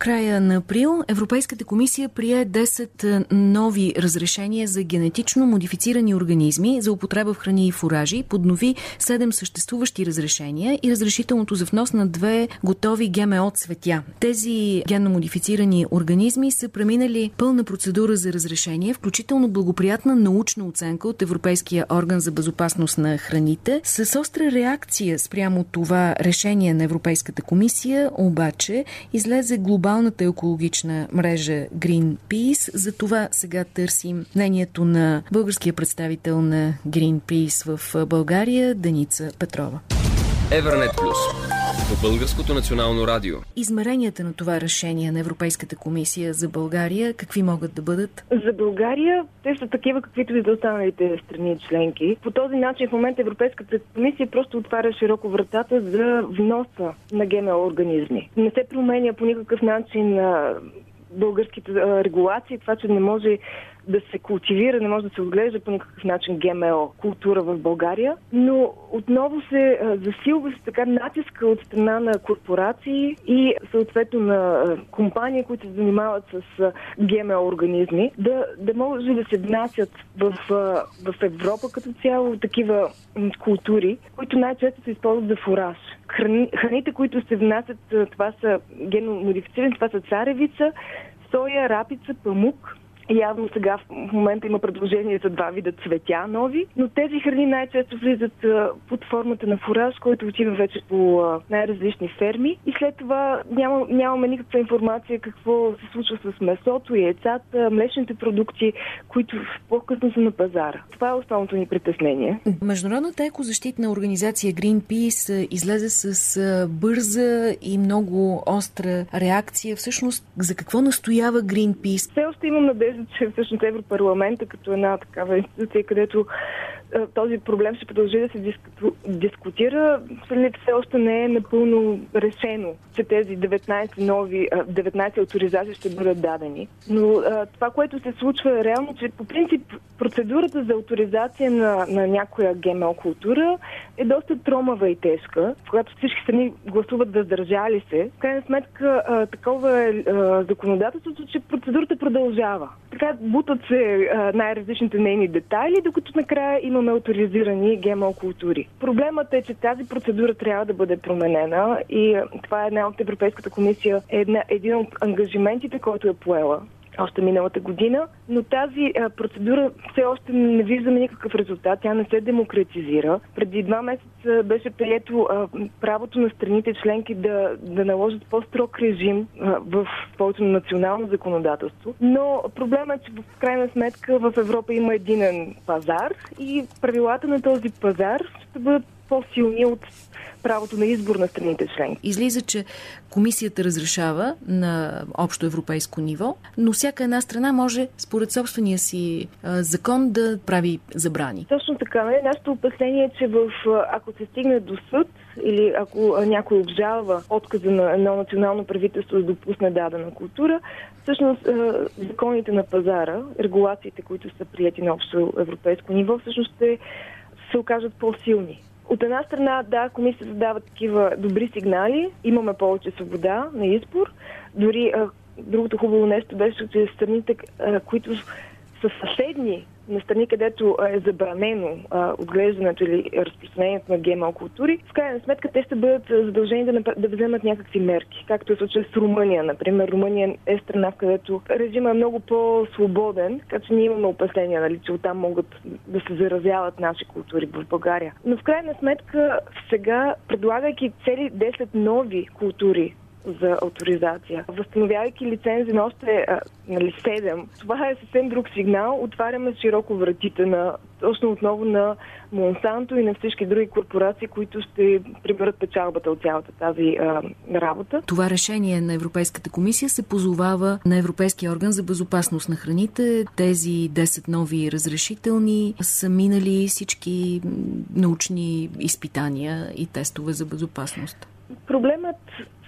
Края на април Европейската комисия прие 10 нови разрешения за генетично модифицирани организми за употреба в храни и фуражи, поднови 7 съществуващи разрешения и разрешителното за внос на две готови ГМО цветя. Тези генно модифицирани организми са преминали пълна процедура за разрешение, включително благоприятна научна оценка от Европейския орган за безопасност на храните. С остра реакция спрямо това решение на Европейската комисия, обаче, излезе глобалната екологична мрежа Greenpeace. За това сега търсим мнението на българския представител на Greenpeace в България, Деница Петрова. Евернет Плюс. По Българското национално радио. Измеренията на това решение на Европейската комисия за България какви могат да бъдат? За България те са такива, каквито и за останалите страни членки. По този начин в момента Европейската комисия просто отваря широко вратата за вноса на ГМО организми. Не се променя по никакъв начин българските регулации, това, че не може да се култивира, не може да се отглежда по никакъв начин ГМО култура в България, но отново се засилва се така натиска от страна на корпорации и съответно на компании, които се занимават с ГМО организми, да, да може да се внасят в, в Европа като цяло такива култури, които най-често се използват за фураж. Храни, храните, които се внасят, това са генно модифицирани, това са царевица, соя, рапица, памук, Явно сега в момента има предложение за два вида цветя нови, но тези храни най-често влизат под формата на фураж, който отива вече по най-различни ферми и след това няма, нямаме никаква информация какво се случва с месото, яйцата, млечните продукти, които по-късно са на пазара. Това е основното ни притеснение. Международната екозащитна организация Greenpeace излезе с бърза и много остра реакция. Всъщност, за какво настоява Greenpeace? Все още имам надежда, че всъщност Европарламента като една такава институция, където този проблем ще продължи да се дискутира, все още не е напълно решено, че тези 19 нови, а, 19 авторизации ще бъдат дадени. Но това, което се случва е реално, че по принцип процедурата за авторизация на, на някоя ГМО култура е доста тромава и тежка, когато всички страни гласуват въздържали се. В крайна сметка такова е законодателството, че процедурата продължава. Така бутат се най-различните нейни детайли, докато накрая имаме авторизирани ГМО култури. Проблемът е, че тази процедура трябва да бъде променена и а, това е една от Европейската комисия, е една, един от ангажиментите, който е поела още миналата година, но тази а, процедура все още не виждаме никакъв резултат. Тя не се демократизира. Преди два месеца беше прието а, правото на страните членки да, да наложат по-строг режим а, в своето национално законодателство. Но проблемът е, че в крайна сметка в Европа има единен пазар и правилата на този пазар ще бъдат по-силни от правото на избор на страните членки. Излиза, че комисията разрешава на общо европейско ниво, но всяка една страна може според собствения си а, закон да прави забрани. Точно така. Не? Нашето опасение е, че в, ако се стигне до съд или ако някой обжалва отказа на едно национално правителство да допусне дадена култура, всъщност законите на пазара, регулациите, които са прияти на общо европейско ниво, всъщност ще се окажат по-силни. От една страна, да, комисията дава такива добри сигнали, имаме повече свобода на избор. Дори а, другото хубаво нещо беше, че страните, а, които са съседни на страни, където е забранено а, отглеждането или разпространението на ГМО култури, в крайна сметка те ще бъдат задължени да, да вземат някакви мерки, както е случай с Румъния. Например, Румъния е страна, в където режимът е много по-свободен, така че ние имаме опасения, нали, че оттам могат да се заразяват наши култури в България. Но в крайна сметка сега, предлагайки цели 10 нови култури за авторизация. Възстановявайки лицензи на още а, нали, 7, това е съвсем друг сигнал. Отваряме широко вратите на точно отново на Монсанто и на всички други корпорации, които ще приберат печалбата от цялата тази а, работа. Това решение на Европейската комисия се позовава на Европейския орган за безопасност на храните. Тези 10 нови разрешителни са минали всички научни изпитания и тестове за безопасност. проблемът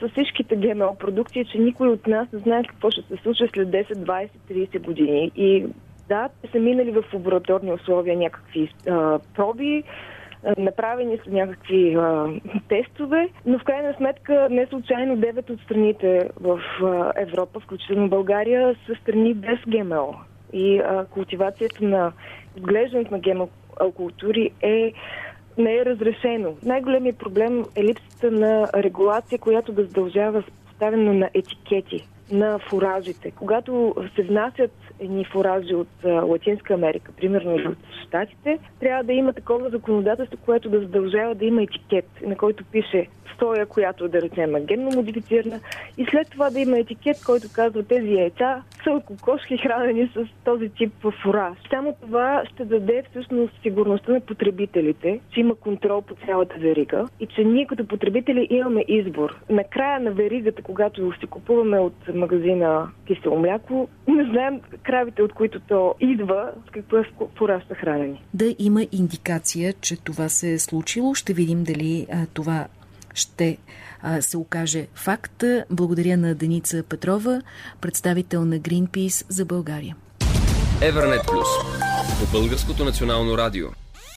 с всичките ГМО продукти че никой от нас не знае какво ще се случи след 10, 20, 30 години. И да, те са минали в лабораторни условия някакви а, проби, направени са някакви а, тестове, но в крайна сметка не случайно 9 от страните в а, Европа, включително България, са страни без ГМО. И а, култивацията на отглеждането на ГМО култури е не е разрешено. Най-големият проблем е липсата на регулация, която да задължава поставено на етикети на фуражите. Когато се внасят едни фуражи от Латинска Америка, примерно от Штатите, трябва да има такова законодателство, което да задължава да има етикет, на който пише соя, която да речем е генно модифицирана и след това да има етикет, който казва тези яйца са от кокошки хранени с този тип фураж. Само това ще даде всъщност сигурността на потребителите, че има контрол по цялата верига и че ние като потребители имаме избор. Накрая на веригата, когато си купуваме от магазина кисело мляко, не знаем кравите, от които то идва, с какво е фураж са хранени. Да има индикация, че това се е случило. Ще видим дали а, това ще а, се окаже факт. Благодаря на Деница Петрова, представител на Greenpeace за България. Евернет Плюс по Българското национално радио.